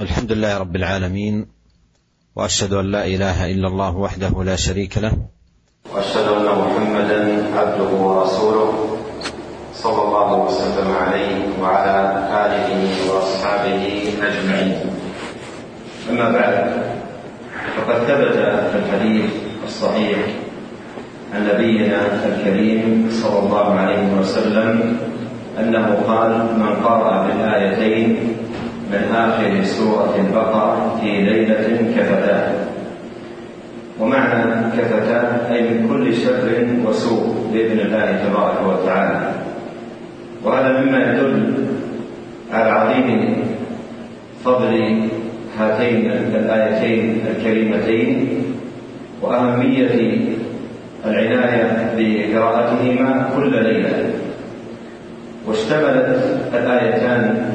الحمد لله رب العالمين وأشهد أن لا إله إلا الله وحده لا شريك له وأشهد أن محمدا عبده ورسوله صلى الله وسلم عليه وعلى آله وأصحابه أجمعين. أما بعد فقد ثبت في الحديث الصحيح عن نبينا الكريم صلى الله عليه وسلم أنه قال من قرأ بالآيتين من آخر سورة البقرة في ليلة كفتاه. ومعنى كفتاه أي من كل شر وسوء بإذن الله تبارك وتعالى. وهذا مما يدل على عظيم فضل هاتين الآيتين الكريمتين وأهمية العناية بقراءتهما كل ليلة. واشتملت الآيتان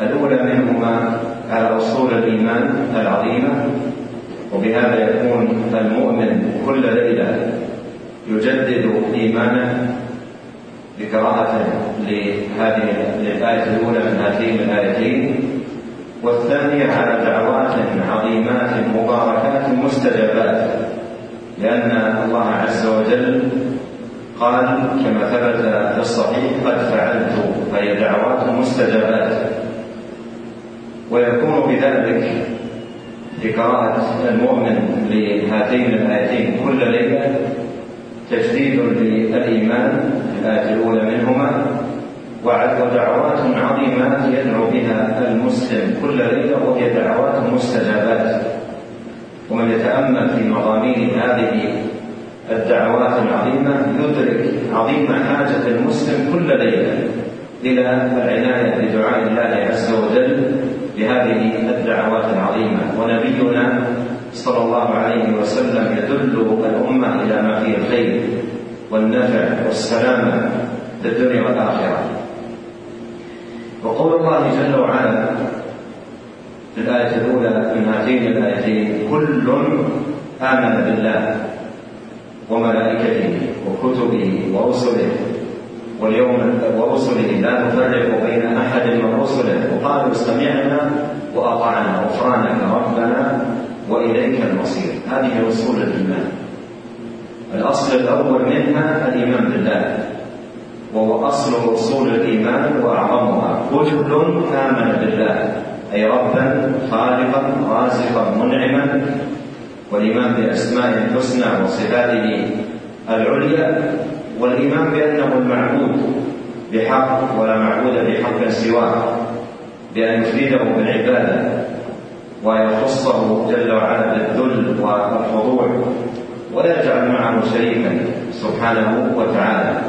الأولى منهما على أصول الإيمان العظيمة وبهذا يكون المؤمن كل ليلة يجدد إيمانه بقراءة لهذه للآية الأولى من هاتين الآيتين. والثانية على دعوات عظيمات مباركات مستجابات لأن الله عز وجل قال كما ثبت في الصحيح قد فعلت فهي دعوات مستجابات. ويكون بذلك لقراءة المؤمن لهاتين الآيتين. كل ليلة تجديد للإيمان الآية الأولى منهما ودعوات عظيمات يدعو بها المسلم. كل ليلة وهي دعوات مستجابات. ومن يتأمل في مضامين هذه الدعوات العظيمة يدرك عظيم حاجة المسلم كل ليلة إلى العناية بدعاء الله عز وجل بهذه الدعوات العظيمة. ونبينا صلى الله عليه وسلم يدل الأمة إلى ما فيه الخير والنفع والسلامة في الدنيا والآخرة. وقول الله جل وعلا في الآية الأولى من هاتين الآيتين كل آمن بالله وملائكته وكتبه ورسله واليوم ورسله لا نفرق بين أحد من رسله. وقالوا سمعنا وأطعنا غفرانك ربنا وإليك المصير. هذه اصول الايمان الأصل الأول منها الإيمان بالله. وهو أصل اصول الإيمان وأعظمها. كل آمن بالله. أي ربا خالقا رازقا منعما. والإيمان باسمائه الحسنى وصفاته العليا. والإيمان بأنه المعبود بحق ولا معبود بحق سواه بأن يفيده بالعبادة ويخصه جل وعلا بالذل والخضوع ولا يجعل معه شريكا سبحانه وتعالى.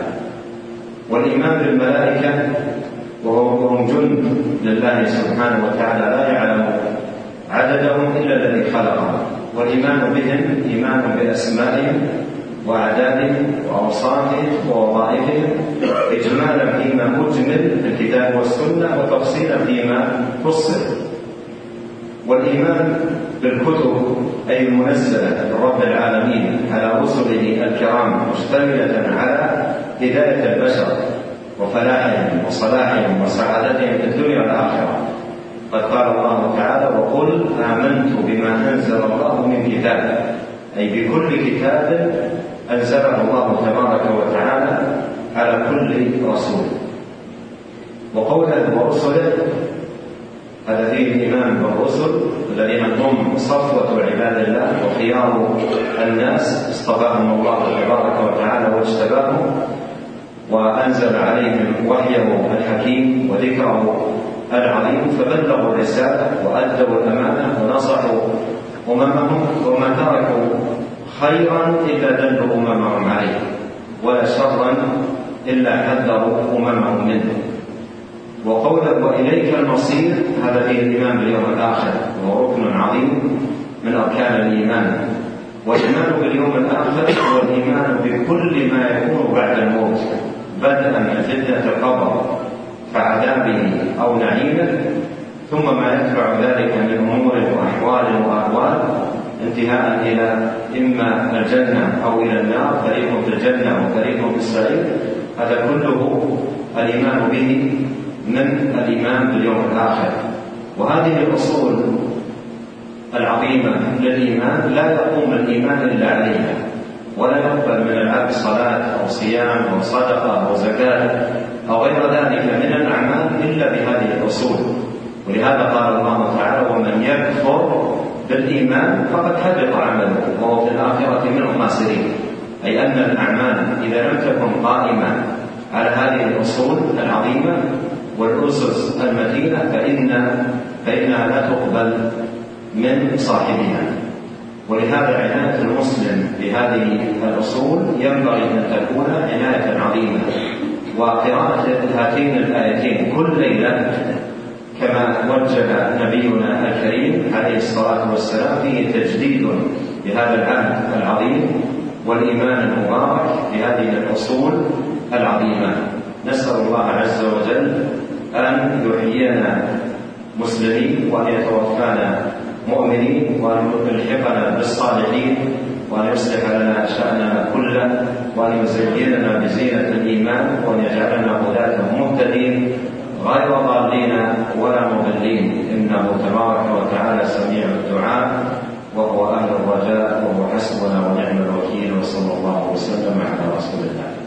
والإيمان بالملائكة وهم جند لله سبحانه وتعالى لا يعلم عددهم إلا الذي خلقهم والإيمان بهم إيمان بأسمائهم وأعدادهم وأوصافهم ووظائفهم إجمالا فيما أجمل في الكتاب والسنة وتفصيلا فيما فصل. والإيمان بالكتب أي المنزلة من رب العالمين على رسله الكرام مشتملة على هداية البشر وفلاحهم وصلاحهم وسعادتهم في الدنيا والآخرة. قد قال الله تعالى وقل آمنت بما أنزل الله من كتاب. أي بكل كتاب أنزله الله تبارك وتعالى على كل رسول. وقوله ورسله هذا فيه الإيمان بالرسل الذين هم صفوة عباد الله وخيار الناس اصطفاهم الله تبارك وتعالى واجتباهم وأنزل عليهم وحيه الحكيم وذكره العظيم فبلغوا الرسالة وأدوا الأمانة ونصحوا أممهم وما تركوا خيرا إلا دلوا أممهم عليه ولا شرا إلا حذروا أممهم منه. وقوله وإليك المصير هذا فيه الإيمان باليوم الآخر وهو ركن عظيم من أركان الإيمان. والإيمان باليوم الآخر هو الإيمان بكل ما يكون بعد الموت بدءا من فتنة القبر فعذابه أو نعيمه ثم ما يتبع ذلك من أمور وأحوال وأهوال انتهاء إلى إما الجنة أو إلى النار فريق في الجنة وفريق في السعير هذا كله الإيمان به من الإيمان باليوم الآخر. وهذه الأصول العظيمة للإيمان لا يقوم الإيمان إلا عليها ولا يقبل من العبد صلاة أو صيام أو صدقة أو زكاة أو غير ذلك من الأعمال إلا بهذه الأصول. ولهذا قال الله تعالى ومن يكفر بالإيمان فقد حبط عمله وهو في الآخرة من الخاسرين. أي أن الأعمال إذا لم تكن قائمة على هذه الأصول العظيمة والأسس المتينة فإن فإنها لا تقبل من صاحبها. ولهذا عناية المسلم بهذه الأصول ينبغي أن تكون عناية عظيمة. وقراءة هاتين الآيتين كل ليلة كما وجه نبينا الكريم عليه الصلاة والسلام فيه تجديد لهذا العهد العظيم والإيمان المبارك بهذه الأصول العظيمة. نسأل الله عز وجل أن يحيينا مسلمين وأن يتوفانا مؤمنين وأن يلحقنا بالصالحين وأن يصلح لنا شأننا كله وأن يزيننا بزينة الإيمان وأن يجعلنا هداة مهتدين غير ضالين ولا مضلين. إنه تبارك وتعالى سميع الدعاء وهو أهل الرجاء وهو حسبنا ونعم الوكيل وصلى الله وسلم على رسول الله.